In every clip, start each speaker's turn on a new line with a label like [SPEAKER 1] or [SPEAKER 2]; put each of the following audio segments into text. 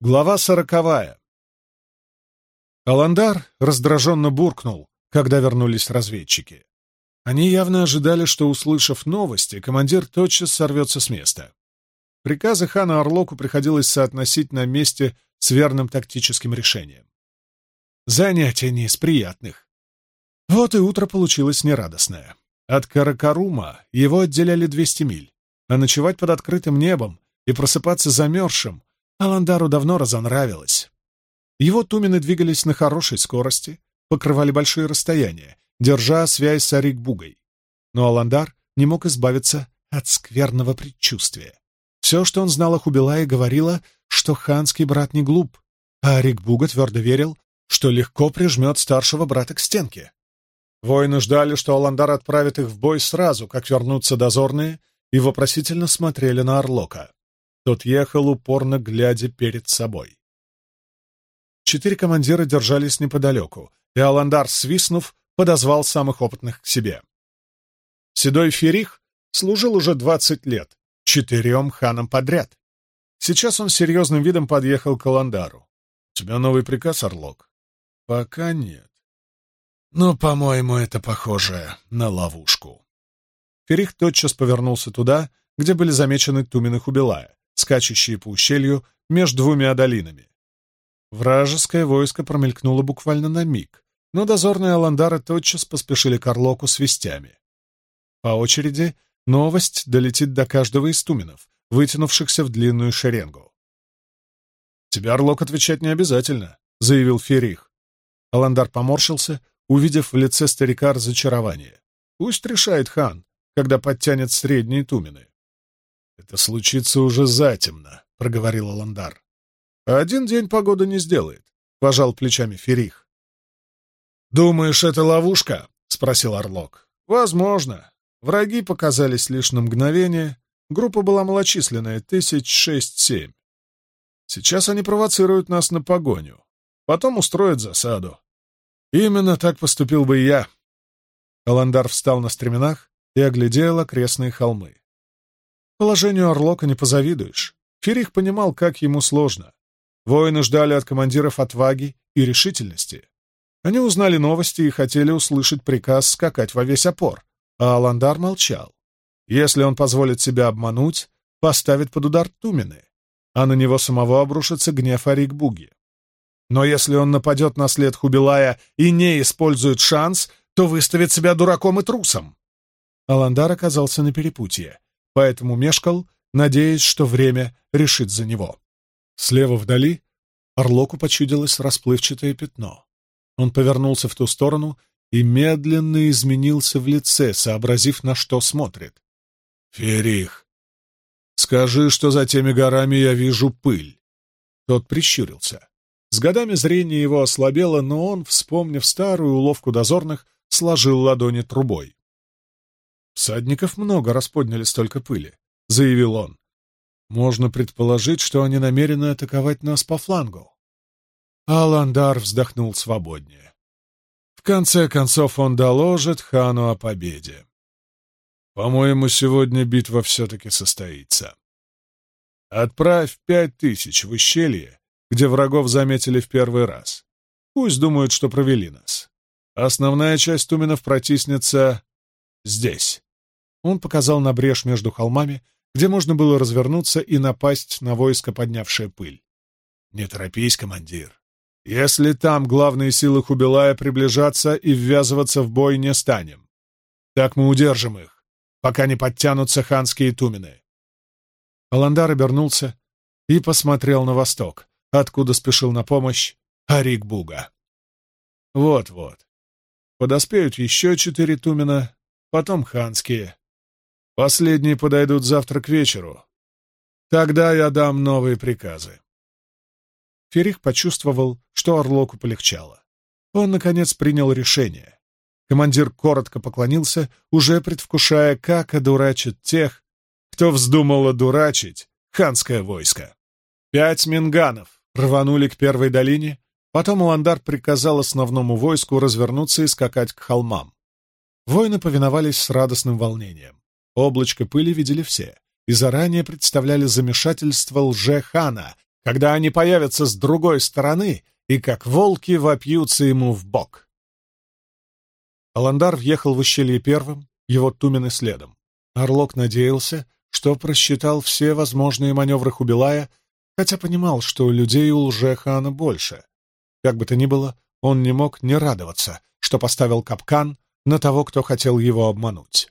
[SPEAKER 1] Глава сороковая. Аландар раздраженно буркнул, когда вернулись разведчики. Они явно ожидали, что, услышав новости, командир тотчас сорвется с места. Приказы хана Орлоку приходилось соотносить на месте с верным тактическим решением. Занятие не из приятных. Вот и утро получилось нерадостное. От Каракарума его отделяли 200 миль, а ночевать под открытым небом и просыпаться замерзшим Аландару давно разонравилось. Его тумены двигались на хорошей скорости, покрывали большие расстояния, держа связь с Арикбугой. Но Аландар не мог избавиться от скверного предчувствия. Все, что он знал о Хубилае, говорило, что ханский брат не глуп, а Арикбуга твердо верил, что легко прижмет старшего брата к стенке. Воины ждали, что Аландар отправит их в бой сразу, как вернутся дозорные, и вопросительно смотрели на Орлока. Тот ехал, упорно глядя перед собой. Четыре командира держались неподалеку, и Аландар, свистнув, подозвал самых опытных к себе. Седой Ферих служил уже двадцать лет, четырем ханам подряд. Сейчас он серьезным видом подъехал к Аландару. — У тебя новый приказ, Орлок? — Пока нет. Но, по-моему, это похоже на ловушку. Ферих тотчас повернулся туда, где были замечены Тумин и Хубилая скачущие по ущелью между двумя долинами. Вражеское войско промелькнуло буквально на миг, но дозорные Аландары тотчас поспешили к Орлоку с вестями. По очереди новость долетит до каждого из туменов, вытянувшихся в длинную шеренгу. «Тебе, Орлок, отвечать не обязательно», — заявил Ферих. Аландар поморщился, увидев в лице старика разочарование. «Пусть решает хан, когда подтянет средние тумены». «Это случится уже затемно», — проговорил Аландар. «Один день погода не сделает», — пожал плечами Ферих. «Думаешь, это ловушка?» — спросил Орлок. «Возможно. Враги показались лишь на мгновение. Группа была малочисленная, тысяч шесть-семь. Сейчас они провоцируют нас на погоню. Потом устроят засаду. Именно так поступил бы и я». Аландар встал на стременах и оглядел окрестные холмы. Положению Орлока не позавидуешь. Ферих понимал, как ему сложно. Воины ждали от командиров отваги и решительности. Они узнали новости и хотели услышать приказ скакать во весь опор, а Аландар молчал. Если он позволит себя обмануть, поставит под удар Тумены, а на него самого обрушится гнев Арикбуги. Но если он нападет на след Хубилая и не использует шанс, то выставит себя дураком и трусом. Аландар оказался на перепутье поэтому мешкал, надеясь, что время решит за него. Слева вдали Орлоку почудилось расплывчатое пятно. Он повернулся в ту сторону и медленно изменился в лице, сообразив, на что смотрит. «Ферих, скажи, что за теми горами я вижу пыль». Тот прищурился. С годами зрение его ослабело, но он, вспомнив старую уловку дозорных, сложил ладони трубой. «Всадников много расподняли столько пыли», — заявил он. «Можно предположить, что они намерены атаковать нас по флангу». Аландар вздохнул свободнее. В конце концов он доложит хану о победе. «По-моему, сегодня битва все-таки состоится. Отправь пять тысяч в ущелье, где врагов заметили в первый раз. Пусть думают, что провели нас. Основная часть туменов протиснется здесь. Он показал на брешь между холмами, где можно было развернуться и напасть на войско, поднявшее пыль. «Не торопись, командир. Если там главные силы Хубилая приближаться и ввязываться в бой не станем. Так мы удержим их, пока не подтянутся ханские тумены». Аландар обернулся и посмотрел на восток, откуда спешил на помощь Арик Буга. «Вот-вот. Подоспеют еще четыре тумена, потом ханские. Последние подойдут завтра к вечеру. Тогда я дам новые приказы. Ферих почувствовал, что Орлоку полегчало. Он, наконец, принял решение. Командир коротко поклонился, уже предвкушая, как одурачат тех, кто вздумал одурачить ханское войско. Пять минганов рванули к первой долине, потом Уландар приказал основному войску развернуться и скакать к холмам. Воины повиновались с радостным волнением. Облачко пыли видели все и заранее представляли замешательство лже-хана, когда они появятся с другой стороны и как волки вопьются ему в бок. Аландар въехал в ущелье первым, его Тумены следом. Орлок надеялся, что просчитал все возможные маневры Хубилая, хотя понимал, что людей у лжехана больше. Как бы то ни было, он не мог не радоваться, что поставил капкан на того, кто хотел его обмануть.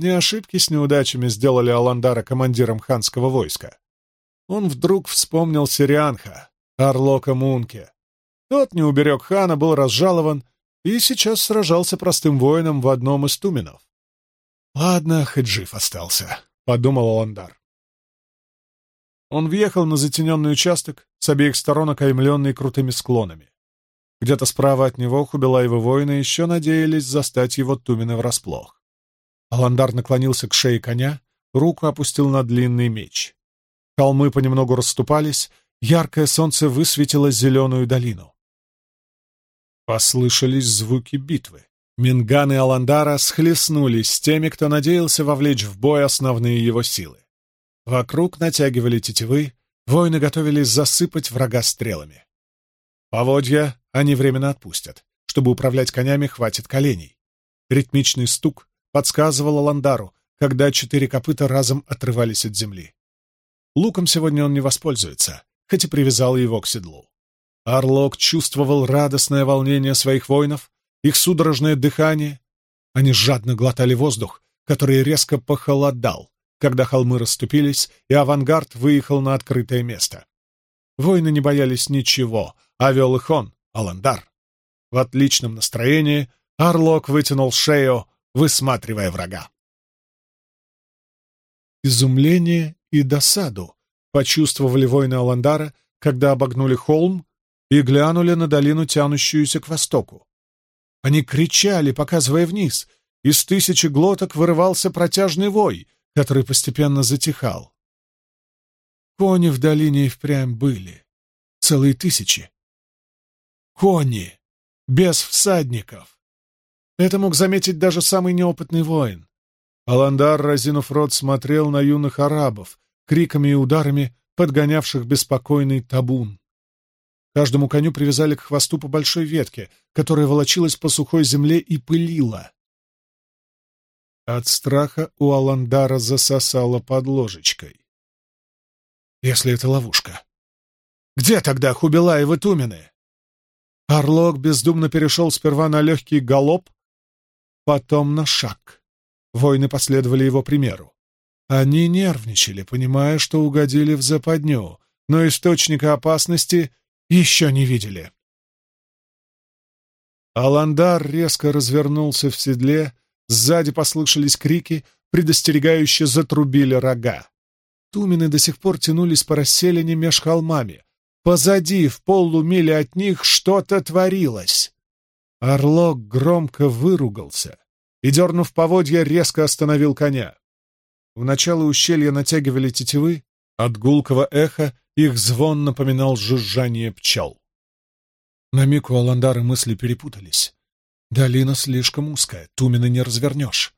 [SPEAKER 1] Не ошибки с неудачами сделали Аландара командиром ханского войска. Он вдруг вспомнил Сирианха, Орлока Мунке. Тот не уберег хана, был разжалован и сейчас сражался простым воином в одном из туменов. «Ладно, хоть жив остался», — подумал Аландар. Он въехал на затененный участок, с обеих сторон окаймленный крутыми склонами. Где-то справа от него Хубилаевы воины еще надеялись застать его Тумены врасплох. Аландар наклонился к шее коня, руку опустил на длинный меч. Холмы понемногу расступались, яркое солнце высветило зеленую долину. Послышались звуки битвы. Минганы Аландара схлестнулись с теми, кто надеялся вовлечь в бой основные его силы. Вокруг натягивали тетивы, воины готовились засыпать врага стрелами. Поводья они временно отпустят. Чтобы управлять конями, хватит коленей. Ритмичный стук подсказывал Аландару, когда четыре копыта разом отрывались от земли. Луком сегодня он не воспользуется, хоть и привязал его к седлу. Орлок чувствовал радостное волнение своих воинов, их судорожное дыхание. Они жадно глотали воздух, который резко похолодал, когда холмы расступились, и авангард выехал на открытое место. Воины не боялись ничего, а вел их он, Аландар. В отличном настроении Орлок вытянул шею, высматривая врага. Изумление и досаду почувствовали воины Аландара, когда обогнули холм и глянули на долину, тянущуюся к востоку. Они кричали, показывая вниз. Из тысячи глоток вырывался протяжный вой, который постепенно затихал. Кони в долине и впрямь были. Целые тысячи. Кони! Без всадников! Это мог заметить даже самый неопытный воин. Аландар, разинув рот, смотрел на юных арабов, криками и ударами подгонявших беспокойный табун. Каждому коню привязали к хвосту по большой ветке, которая волочилась по сухой земле и пылила. От страха у Аландара засосало под ложечкой. Если это ловушка, где тогда Хубилаевы Тумены? Орлок бездумно перешел сперва на легкий галоп, потом на шаг. Воины последовали его примеру. Они нервничали, понимая, что угодили в западню, но источника опасности еще не видели. Аландар резко развернулся в седле, сзади послышались крики, предостерегающе затрубили рога. Тумены до сих пор тянулись по расселине меж холмами. Позади, в полумиле от них, что-то творилось. Орлок громко выругался и, дернув поводья, резко остановил коня. В начало ущелья натягивали тетивы, от гулкого эха их звон напоминал жужжание пчел. На миг у Аландара мысли перепутались. Долина слишком узкая, Тумина не развернешь.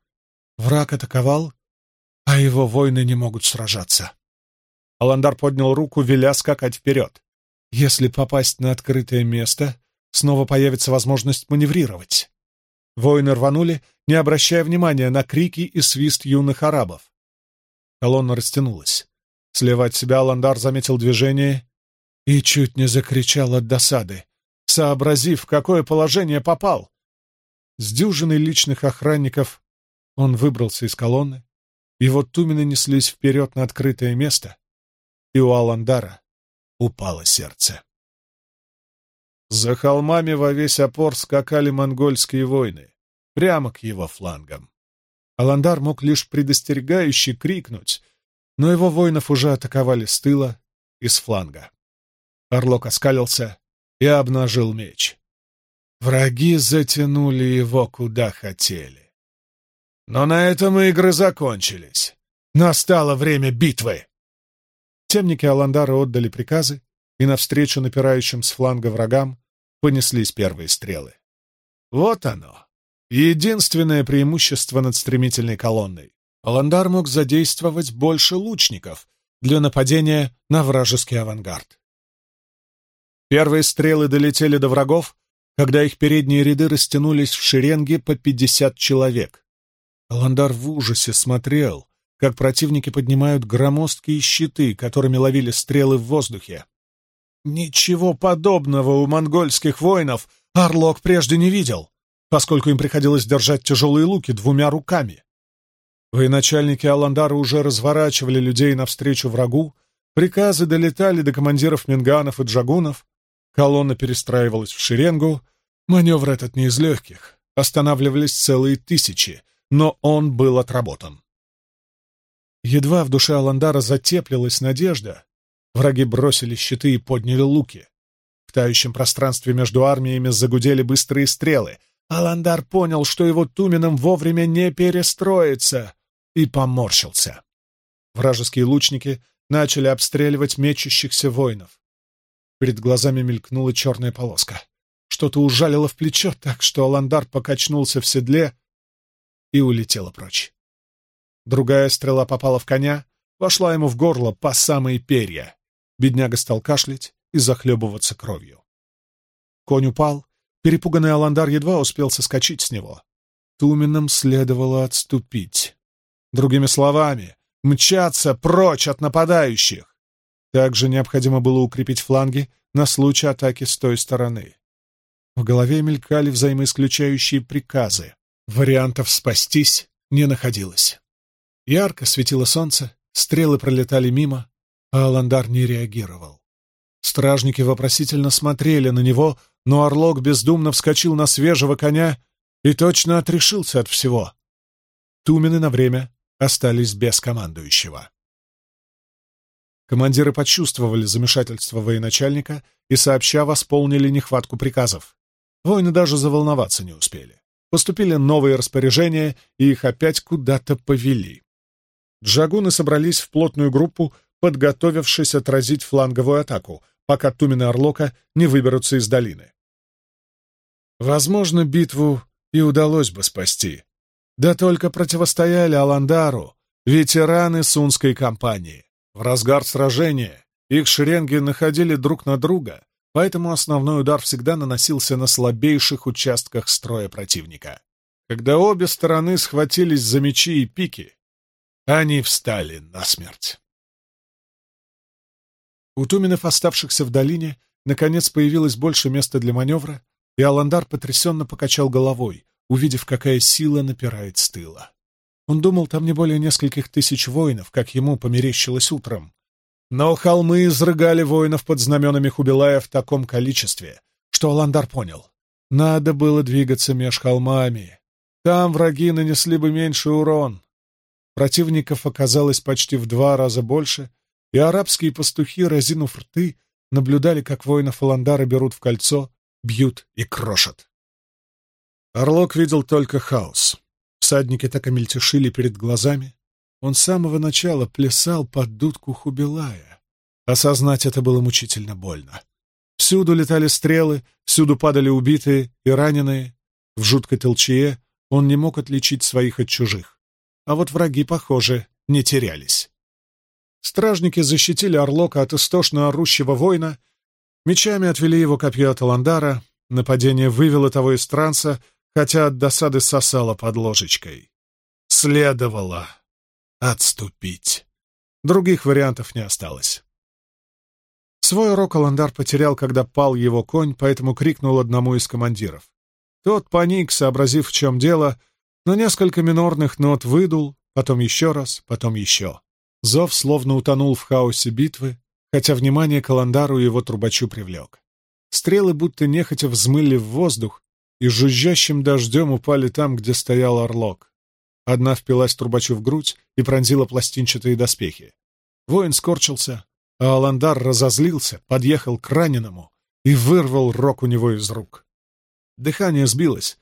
[SPEAKER 1] Враг атаковал, а его воины не могут сражаться. Аландар поднял руку, веля скакать вперед. Если попасть на открытое место, снова появится возможность маневрировать. Воины рванули, не обращая внимания на крики и свист юных арабов. Колонна растянулась. Слева от себя Аландар заметил движение и чуть не закричал от досады, сообразив, в какое положение попал. С дюжиной личных охранников он выбрался из колонны, и вот тумены неслись вперед на открытое место, и у Аландара упало сердце. За холмами во весь опор скакали монгольские войны, прямо к его флангам. Аландар мог лишь предостерегающе крикнуть, но его воинов уже атаковали с тыла и с фланга. Орлок оскалился и обнажил меч. Враги затянули его куда хотели. Но на этом игры закончились. Настало время битвы. Темники Аландара отдали приказы, и навстречу напирающим с фланга врагам понеслись первые стрелы. Вот оно, единственное преимущество над стремительной колонной. Аландар мог задействовать больше лучников для нападения на вражеский авангард. Первые стрелы долетели до врагов, когда их передние ряды растянулись в шеренге по пятьдесят человек. Аландар в ужасе смотрел, как противники поднимают громоздкие щиты, которыми ловили стрелы в воздухе. Ничего подобного у монгольских воинов Арлок прежде не видел, поскольку им приходилось держать тяжелые луки двумя руками. Военачальники Аландара уже разворачивали людей навстречу врагу, приказы долетали до командиров минганов и джагунов, колонна перестраивалась в шеренгу, маневр этот не из легких, останавливались целые тысячи, но он был отработан. Едва в душе Аландара затеплилась надежда, враги бросили щиты и подняли луки. В тающем пространстве между армиями загудели быстрые стрелы. Аландар понял, что его Туменом вовремя не перестроится и поморщился. Вражеские лучники начали обстреливать мечущихся воинов. Перед глазами мелькнула черная полоска. Что-то ужалило в плечо так, что Аландар покачнулся в седле и улетела прочь. Другая стрела попала в коня, вошла ему в горло по самые перья. Бедняга стал кашлять и захлебываться кровью. Конь упал, перепуганный Аландар едва успел соскочить с него. Туменам следовало отступить. Другими словами, мчаться прочь от нападающих. Также необходимо было укрепить фланги на случай атаки с той стороны. В голове мелькали взаимоисключающие приказы. Вариантов спастись не находилось. Ярко светило солнце, стрелы пролетали мимо, а Аландар не реагировал. Стражники вопросительно смотрели на него, но Орлок бездумно вскочил на свежего коня и точно отрешился от всего. Тумены на время остались без командующего. Командиры почувствовали замешательство военачальника и, сообща, восполнили нехватку приказов. Воины даже заволноваться не успели. Поступили новые распоряжения, и их опять куда-то повели. Джагуны собрались в плотную группу, подготовившись отразить фланговую атаку, пока Тумены Орлока не выберутся из долины. Возможно, битву и удалось бы спасти, да только противостояли Аландару ветераны Сунской кампании. В разгар сражения их шеренги находили друг на друга, поэтому основной удар всегда наносился на слабейших участках строя противника. Когда обе стороны схватились за мечи и пики, они встали насмерть. У туменов, оставшихся в долине, наконец появилось больше места для маневра, и Аландар потрясенно покачал головой, увидев, какая сила напирает с тыла. Он думал, там не более нескольких тысяч воинов, как ему померещилось утром. Но холмы изрыгали воинов под знаменами Хубилая в таком количестве, что Аландар понял. Надо было двигаться меж холмами. Там враги нанесли бы меньше урон. Противников оказалось почти в два раза больше, и арабские пастухи, разинув рты, наблюдали, как воинов Аландара берут в кольцо, бьют и крошат. Орлок видел только хаос. Всадники так и мельтешили перед глазами. Он с самого начала плясал под дудку Хубилая. Осознать это было мучительно больно. Всюду летали стрелы, всюду падали убитые и раненые. В жуткой толчее он не мог отличить своих от чужих. А вот враги, похоже, не терялись. Стражники защитили Орлока от истошно орущего воина, мечами отвели его копье от Аландара, нападение вывело того из транса, хотя от досады сосала под ложечкой. Следовало отступить. Других вариантов не осталось. Свой урок Аландар потерял, когда пал его конь, поэтому крикнул одному из командиров. Тот паник, сообразив, в чем дело, но несколько минорных нот выдул, потом еще раз, потом еще. Зов словно утонул в хаосе битвы, хотя внимание к Аландару его трубачу привлек. Стрелы будто нехотя взмыли в воздух, и жужжащим дождем упали там, где стоял орлок. Одна впилась трубачу в грудь и пронзила пластинчатые доспехи. Воин скорчился, а Аландар разозлился, подъехал к раненому и вырвал рог у него из рук. Дыхание сбилось,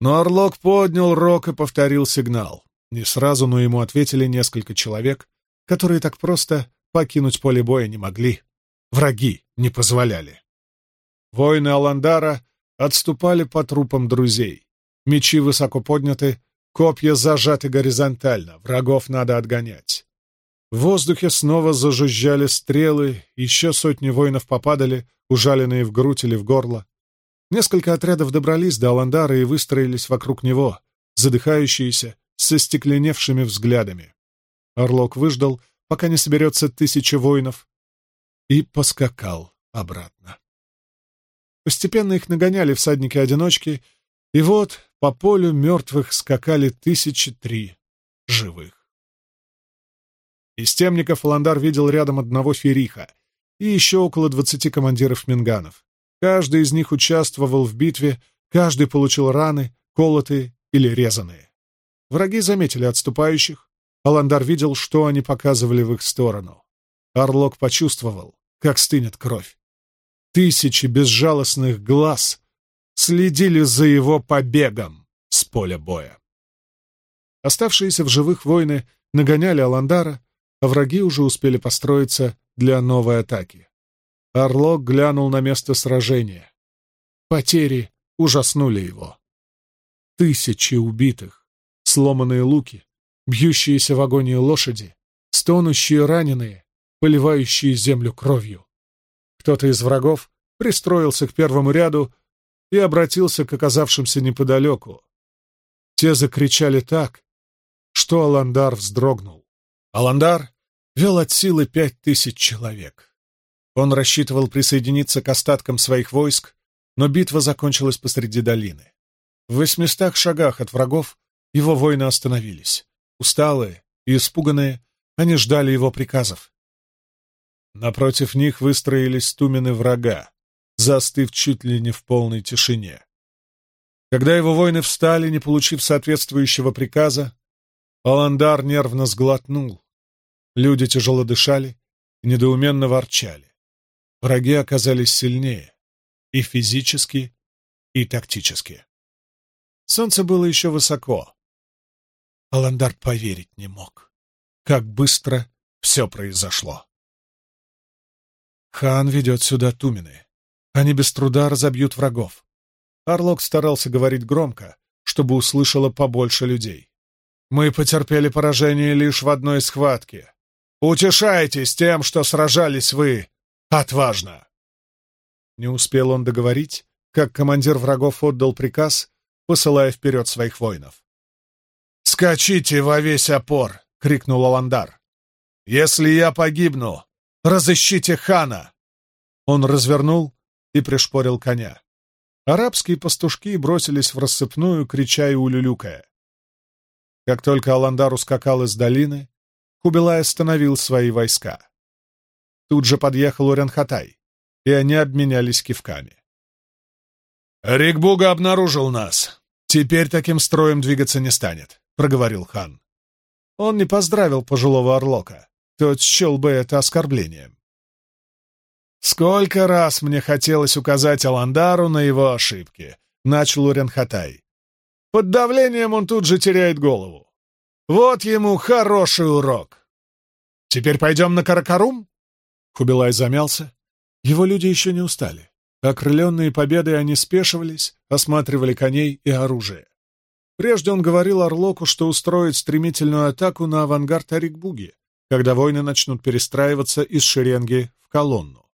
[SPEAKER 1] но Орлок поднял рог и повторил сигнал. Не сразу, но ему ответили несколько человек, которые так просто покинуть поле боя не могли. Враги не позволяли. Воины Аландара отступали по трупам друзей. Мечи высоко подняты, копья зажаты горизонтально, врагов надо отгонять. В воздухе снова зажужжали стрелы, еще сотни воинов попадали, ужаленные в грудь или в горло. Несколько отрядов добрались до Аландара и выстроились вокруг него, задыхающиеся, со стекленевшими взглядами. Орлок выждал, пока не соберется тысяча воинов, и поскакал обратно. Постепенно их нагоняли всадники-одиночки, и вот по полю мертвых скакали тысячи три живых. Из темников Ландар видел рядом одного Фериха и еще около двадцати командиров минганов. Каждый из них участвовал в битве, каждый получил раны, колотые или резаные. Враги заметили отступающих, Аландар видел, что они показывали в их сторону. Орлок почувствовал, как стынет кровь. Тысячи безжалостных глаз следили за его побегом с поля боя. Оставшиеся в живых воины нагоняли Аландара, а враги уже успели построиться для новой атаки. Орлок глянул на место сражения. Потери ужаснули его. Тысячи убитых, сломанные луки, бьющиеся в агонии лошади, стонущие раненые, поливающие землю кровью. Кто-то из врагов пристроился к первому ряду и обратился к оказавшимся неподалеку. Те закричали так, что Аландар вздрогнул. Аландар вел от силы пять тысяч человек. Он рассчитывал присоединиться к остаткам своих войск, но битва закончилась посреди долины. В восьмистах шагах от врагов его воины остановились. Усталые и испуганные, они ждали его приказов. Напротив них выстроились тумены врага, застыв чуть ли не в полной тишине. Когда его воины встали, не получив соответствующего приказа, Аландар нервно сглотнул. Люди тяжело дышали и недоуменно ворчали. Враги оказались сильнее и физически, и тактически. Солнце было еще высоко. Аландар поверить не мог, как быстро все произошло. Хан ведет сюда Тумины. Они без труда разобьют врагов. Орлок старался говорить громко, чтобы услышало побольше людей. Мы потерпели поражение лишь в одной схватке. Утешайтесь тем, что сражались вы отважно!» Не успел он договорить, как командир врагов отдал приказ, посылая вперед своих воинов. «Скачите во весь опор!» — крикнул Аландар. «Если я погибну, разыщите хана!» Он развернул и пришпорил коня. Арабские пастушки бросились в рассыпную, крича и улюлюкая. Как только Аландар ускакал из долины, Кубилай остановил свои войска. Тут же подъехал Уренхатай, и они обменялись кивками. «Рикбуга обнаружил нас. Теперь таким строем двигаться не станет», — проговорил хан. Он не поздравил пожилого Орлока. Тот счел бы это оскорблением. «Сколько раз мне хотелось указать Аландару на его ошибки», — начал Уренхатай. Под давлением он тут же теряет голову. Вот ему хороший урок. Теперь пойдем на Каракарум? Хубилай замялся. Его люди еще не устали. Окрыленные победой они спешивались, осматривали коней и оружие. Прежде он говорил Орлоку, что устроит стремительную атаку на авангард Арикбуги, когда войны начнут перестраиваться из шеренги в колонну.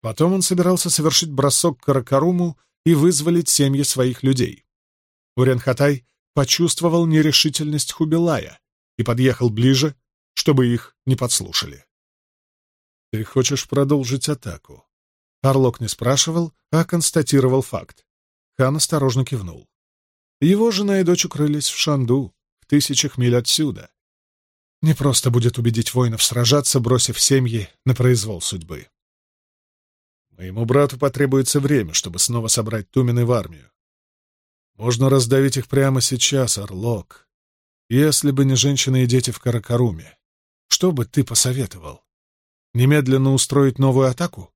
[SPEAKER 1] Потом он собирался совершить бросок к Каракаруму и вызволить семьи своих людей. Уренхатай почувствовал нерешительность Хубилая и подъехал ближе, чтобы их не подслушали. «Ты хочешь продолжить атаку?» Орлок не спрашивал, а констатировал факт. Хан осторожно кивнул. Его жена и дочь укрылись в Шанду, в тысячах миль отсюда. Не просто будет убедить воинов сражаться, бросив семьи на произвол судьбы. Моему брату потребуется время, чтобы снова собрать Тумины в армию. Можно раздавить их прямо сейчас, Орлок. Если бы не женщины и дети в Каракаруме, что бы ты посоветовал? Немедленно устроить новую атаку?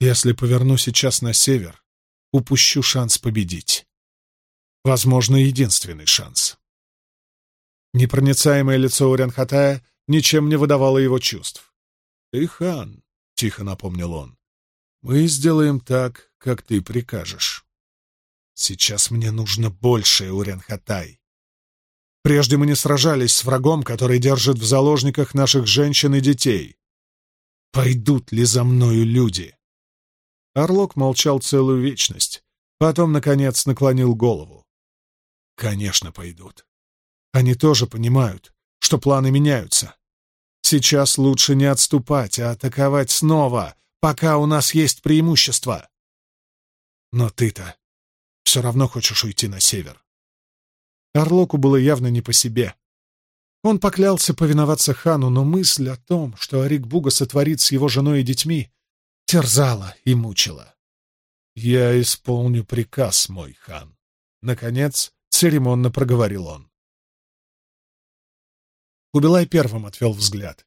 [SPEAKER 1] Если поверну сейчас на север, упущу шанс победить. Возможно, единственный шанс. Непроницаемое лицо Урянхатая ничем не выдавало его чувств. «Ты хан», — тихо напомнил он, — «мы сделаем так, как ты прикажешь». Сейчас мне нужно большее, Уренхатай. Прежде мы не сражались с врагом, который держит в заложниках наших женщин и детей. Пойдут ли за мною люди?» Орлок молчал целую вечность, потом, наконец, наклонил голову. «Конечно, пойдут. Они тоже понимают, что планы меняются. Сейчас лучше не отступать, а атаковать снова, пока у нас есть преимущество. Но ты-то все равно хочешь уйти на север». Орлоку было явно не по себе. Он поклялся повиноваться хану, но мысль о том, что Арик Буга сотворит с его женой и детьми, терзала и мучила. «Я исполню приказ, мой хан», — наконец церемонно проговорил он. Кубилай первым отвел взгляд.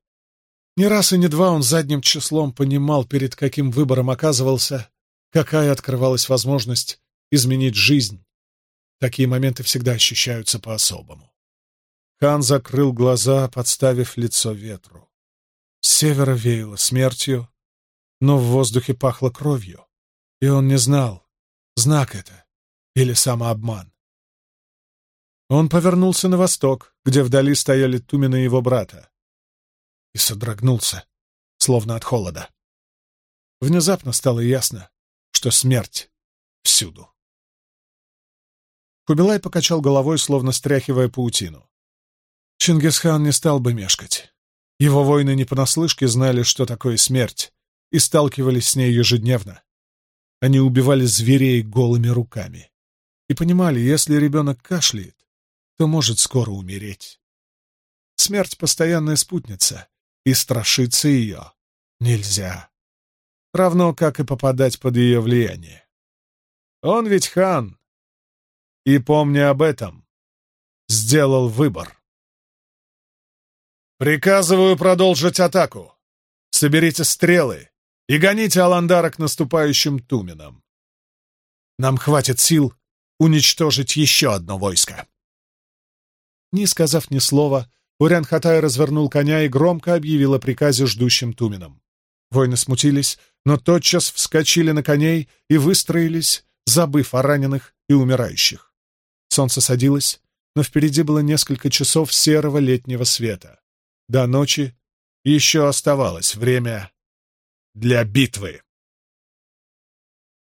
[SPEAKER 1] Не раз и не два он задним числом понимал, перед каким выбором оказывался, какая открывалась возможность изменить жизнь. Такие моменты всегда ощущаются по-особому. Хан закрыл глаза, подставив лицо ветру. С севера веяло смертью, но в воздухе пахло кровью, и он не знал, знак это или самообман. Он повернулся на восток, где вдали стояли Тумина и его брата, и содрогнулся, словно от холода. Внезапно стало ясно, что смерть всюду. Кубилай покачал головой, словно стряхивая паутину. Чингисхан не стал бы мешкать. Его воины не понаслышке знали, что такое смерть, и сталкивались с ней ежедневно. Они убивали зверей голыми руками. И понимали, если ребенок кашляет, то может скоро умереть. Смерть — постоянная спутница, и страшиться ее нельзя. Равно как и попадать под ее влияние. Он ведь хан. И, помня об этом, сделал выбор. «Приказываю продолжить атаку. Соберите стрелы и гоните Аландара к наступающим Туменам. Нам хватит сил уничтожить еще одно войско». Не сказав ни слова, Урян-Хатай развернул коня и громко объявил о приказе ждущим Туменам. Воины смутились, но тотчас вскочили на коней и выстроились, забыв о раненых и умирающих. Солнце садилось, но впереди было несколько часов серого летнего света. До ночи еще оставалось время для битвы.